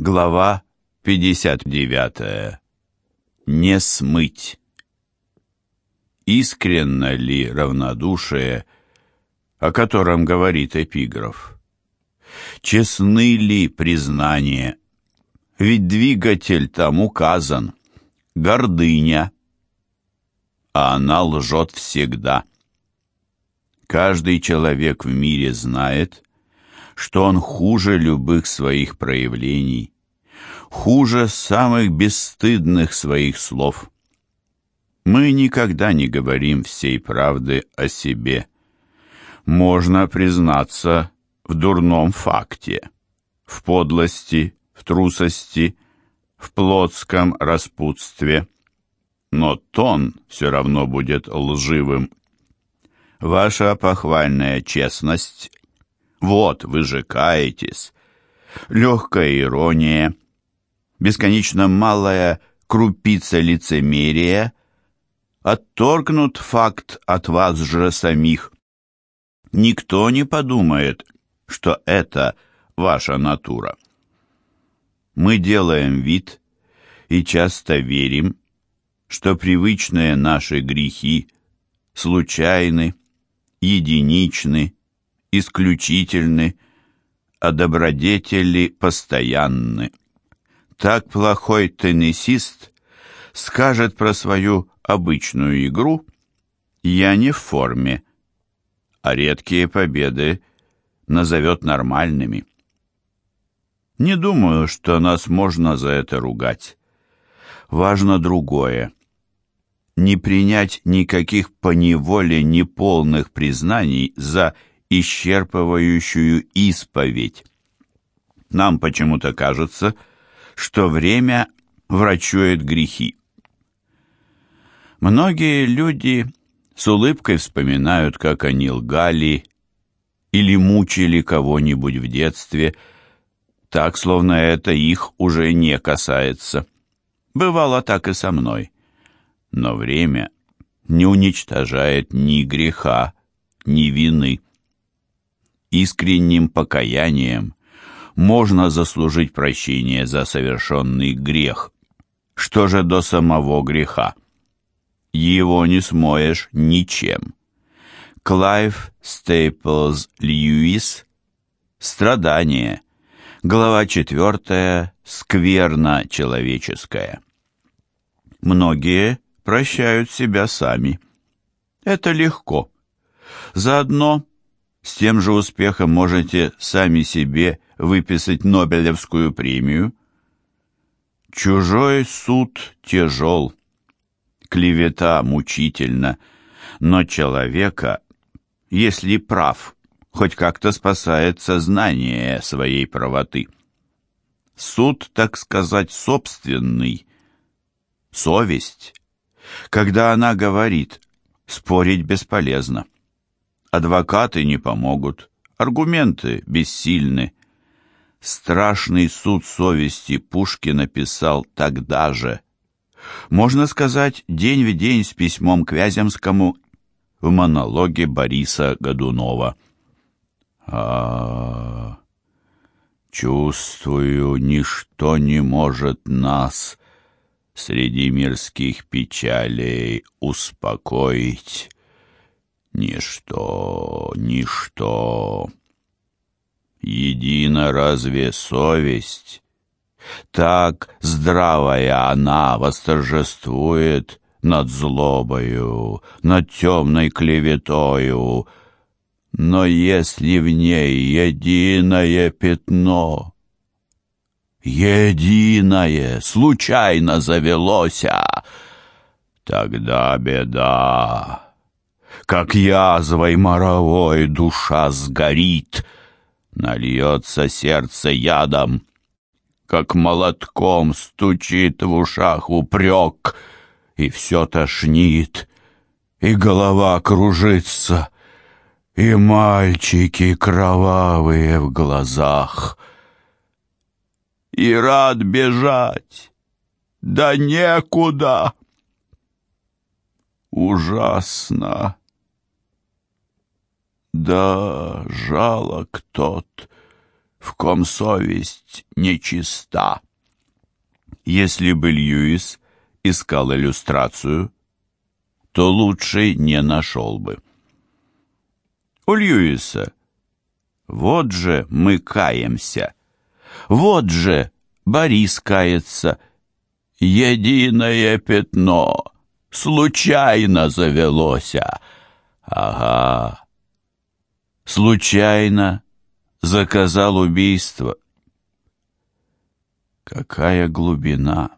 Глава 59. Не смыть. Искренно ли равнодушие, о котором говорит эпиграф? Честны ли признания? Ведь двигатель там указан. Гордыня. А она лжет всегда. Каждый человек в мире знает, что он хуже любых своих проявлений, хуже самых бесстыдных своих слов. Мы никогда не говорим всей правды о себе. Можно признаться в дурном факте, в подлости, в трусости, в плотском распутстве. Но тон все равно будет лживым. Ваша похвальная честность вот вы же каетесь. Легкая ирония, бесконечно малая крупица лицемерия отторгнут факт от вас же самих. Никто не подумает, что это ваша натура. Мы делаем вид и часто верим, что привычные наши грехи случайны, единичны, исключительны, а добродетели постоянны. Так плохой теннисист скажет про свою обычную игру «я не в форме», а редкие победы назовет нормальными. Не думаю, что нас можно за это ругать. Важно другое. Не принять никаких поневоле неполных признаний за исчерпывающую исповедь. Нам почему-то кажется, что время врачует грехи. Многие люди с улыбкой вспоминают, как они лгали или мучили кого-нибудь в детстве, так, словно это их уже не касается. Бывало так и со мной. Но время не уничтожает ни греха, ни вины искренним покаянием можно заслужить прощение за совершенный грех. Что же до самого греха? Его не смоешь ничем. Клайв Стейплз Льюис «Страдание», глава четвертая «Скверна человеческая». Многие прощают себя сами. Это легко. Заодно с тем же успехом можете сами себе выписать Нобелевскую премию. Чужой суд тяжел, клевета мучительна, но человека, если прав, хоть как-то спасает сознание своей правоты. Суд, так сказать, собственный, совесть. Когда она говорит, спорить бесполезно. Адвокаты не помогут, аргументы бессильны. Страшный суд совести Пушкин написал тогда же. Можно сказать, день в день с письмом к Вяземскому в монологе Бориса Годунова. А, чувствую, ничто не может нас среди мирских печалей успокоить. Ничто, ничто. Едина разве совесть? Так здравая она восторжествует над злобою, над темной клеветою. Но если в ней единое пятно, единое случайно завелося, тогда беда как язвой моровой душа сгорит, нальется сердце ядом, как молотком стучит в ушах упрек, и все тошнит, и голова кружится, и мальчики кровавые в глазах. И рад бежать, да некуда. Ужасно. Да, жалок тот, в ком совесть нечиста. Если бы Льюис искал иллюстрацию, то лучшей не нашел бы. У Льюиса вот же мы каемся, вот же Борис кается, единое пятно случайно завелося. Ага, случайно заказал убийство. Какая глубина,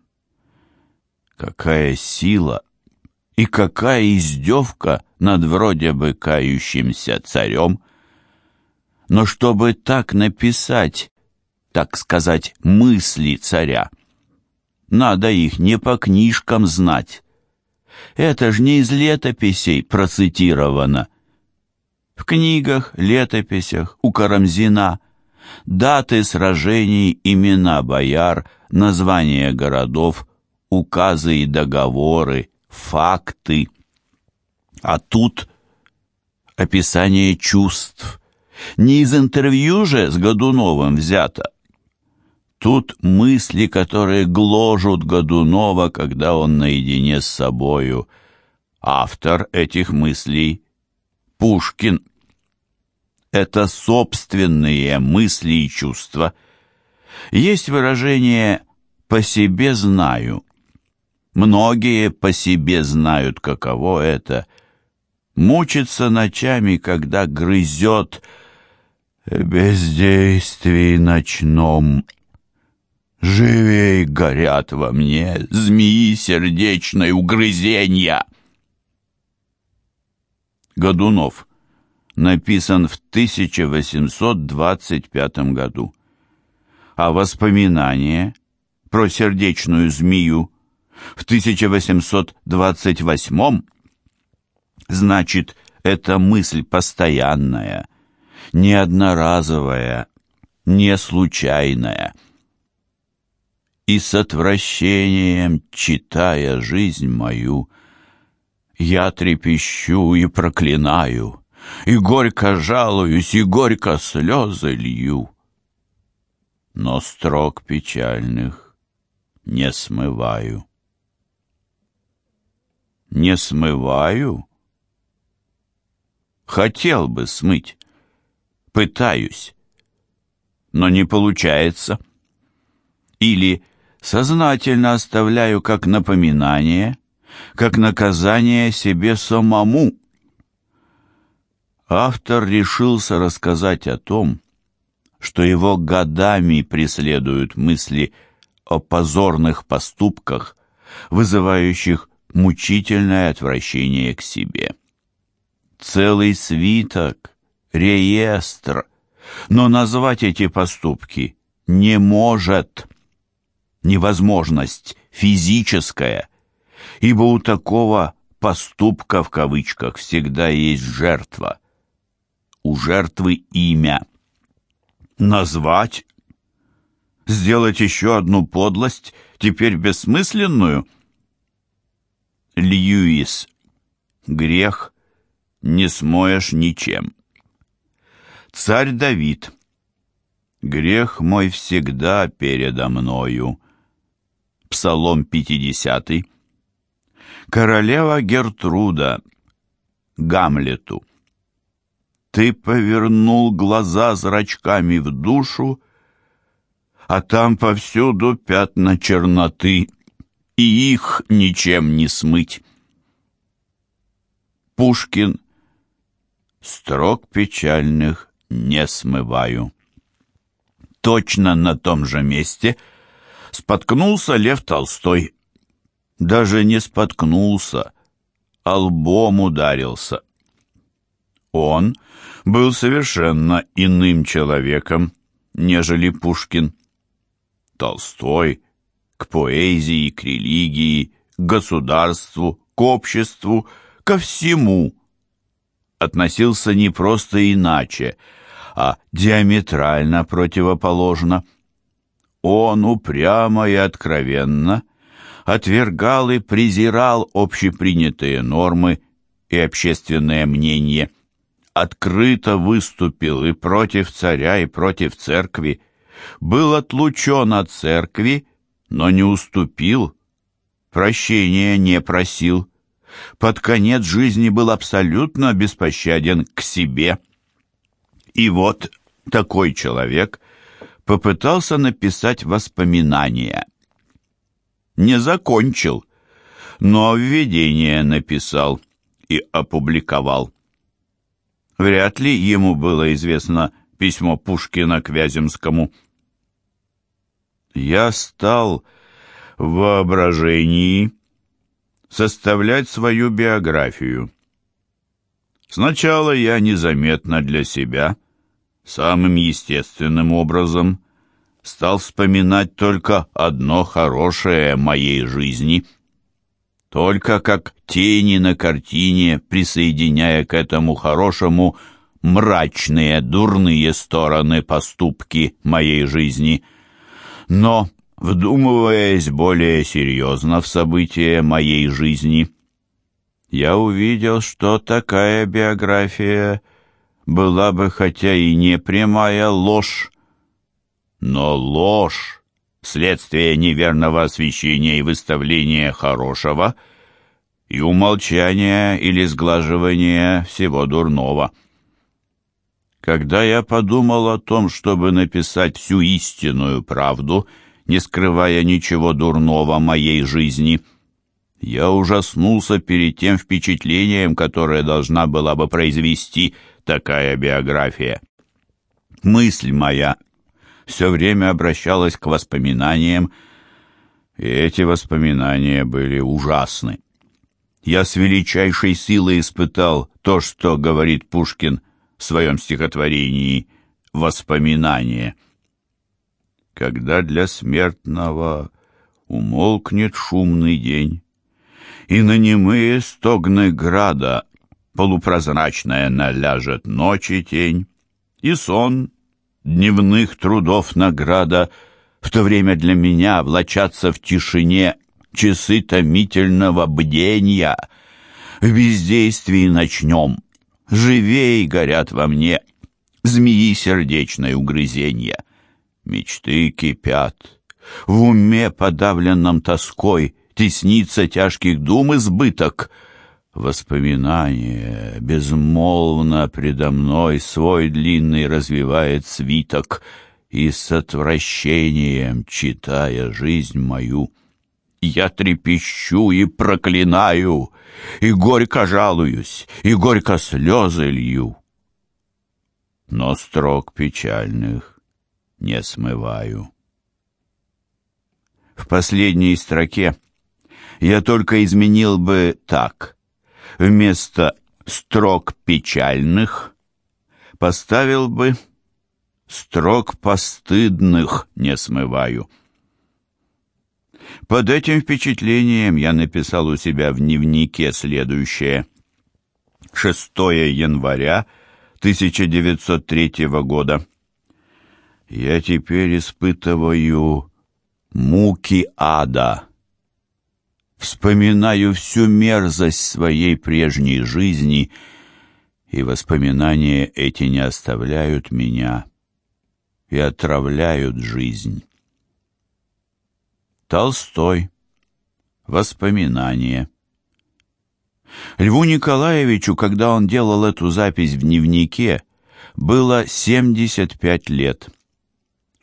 какая сила и какая издевка над вроде бы кающимся царем. Но чтобы так написать, так сказать, мысли царя, надо их не по книжкам знать. Это ж не из летописей процитировано. В книгах, летописях, у Карамзина даты сражений, имена бояр, названия городов, указы и договоры, факты. А тут описание чувств. Не из интервью же с Годуновым взято. Тут мысли, которые гложут Годунова, когда он наедине с собою. Автор этих мыслей — Пушкин. Это собственные мысли и чувства. Есть выражение «по себе знаю». Многие по себе знают, каково это — мучиться ночами, когда грызет бездействии ночном — Живей горят во мне змеи сердечной угрызенья. Годунов. Написан в 1825 году. А воспоминания про сердечную змею в 1828 значит, это мысль постоянная, не одноразовая, не случайная и с отвращением, читая жизнь мою, я трепещу и проклинаю, и горько жалуюсь, и горько слезы лью. Но строк печальных не смываю. Не смываю? Хотел бы смыть, пытаюсь, но не получается. Или сознательно оставляю как напоминание, как наказание себе самому. Автор решился рассказать о том, что его годами преследуют мысли о позорных поступках, вызывающих мучительное отвращение к себе. Целый свиток, реестр, но назвать эти поступки не может невозможность физическая, ибо у такого поступка в кавычках всегда есть жертва. У жертвы имя. Назвать? Сделать еще одну подлость, теперь бессмысленную? Льюис. Грех не смоешь ничем. Царь Давид. Грех мой всегда передо мною. Псалом 50. Королева Гертруда Гамлету. Ты повернул глаза зрачками в душу, а там повсюду пятна черноты, и их ничем не смыть. Пушкин. Строк печальных не смываю. Точно на том же месте — споткнулся Лев Толстой. Даже не споткнулся, а лбом ударился. Он был совершенно иным человеком, нежели Пушкин. Толстой к поэзии, к религии, к государству, к обществу, ко всему относился не просто иначе, а диаметрально противоположно – он упрямо и откровенно отвергал и презирал общепринятые нормы и общественное мнение, открыто выступил и против царя, и против церкви, был отлучен от церкви, но не уступил, прощения не просил. Под конец жизни был абсолютно беспощаден к себе. И вот такой человек попытался написать воспоминания. Не закончил, но введение написал и опубликовал. Вряд ли ему было известно письмо Пушкина к Вяземскому. «Я стал в воображении составлять свою биографию. Сначала я незаметно для себя, самым естественным образом, стал вспоминать только одно хорошее моей жизни — только как тени на картине, присоединяя к этому хорошему мрачные, дурные стороны поступки моей жизни. Но, вдумываясь более серьезно в события моей жизни, я увидел, что такая биография была бы хотя и не прямая ложь, но ложь, вследствие неверного освещения и выставления хорошего, и умолчания или сглаживания всего дурного. Когда я подумал о том, чтобы написать всю истинную правду, не скрывая ничего дурного моей жизни, я ужаснулся перед тем впечатлением, которое должна была бы произвести такая биография. Мысль моя все время обращалась к воспоминаниям, и эти воспоминания были ужасны. Я с величайшей силой испытал то, что говорит Пушкин в своем стихотворении «Воспоминание». Когда для смертного умолкнет шумный день, и на немые стогны града полупрозрачная наляжет ночи тень, и сон дневных трудов награда, в то время для меня влачатся в тишине часы томительного бдения. В бездействии начнем, живей горят во мне змеи сердечной угрызенья. Мечты кипят, в уме подавленном тоской теснится тяжких дум избыток — Воспоминание безмолвно предо мной свой длинный развивает свиток, и с отвращением, читая жизнь мою, я трепещу и проклинаю, и горько жалуюсь, и горько слезы лью. Но строк печальных не смываю. В последней строке я только изменил бы так — вместо строк печальных поставил бы строк постыдных не смываю. Под этим впечатлением я написал у себя в дневнике следующее. 6 января 1903 года. Я теперь испытываю муки ада вспоминаю всю мерзость своей прежней жизни, и воспоминания эти не оставляют меня и отравляют жизнь. Толстой. Воспоминания. Льву Николаевичу, когда он делал эту запись в дневнике, было 75 лет.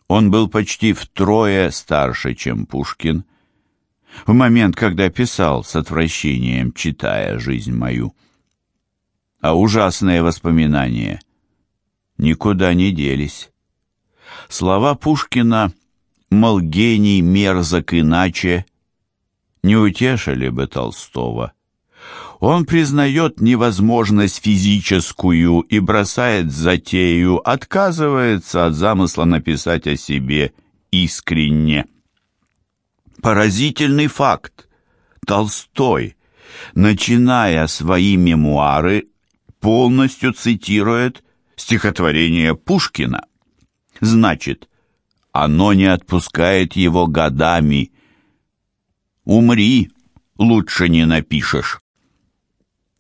Он был почти втрое старше, чем Пушкин, в момент, когда писал с отвращением, читая жизнь мою. А ужасные воспоминания никуда не делись. Слова Пушкина «мол, гений мерзок иначе» не утешили бы Толстого. Он признает невозможность физическую и бросает затею, отказывается от замысла написать о себе искренне. Поразительный факт. Толстой, начиная свои мемуары, полностью цитирует стихотворение Пушкина. Значит, оно не отпускает его годами. «Умри, лучше не напишешь».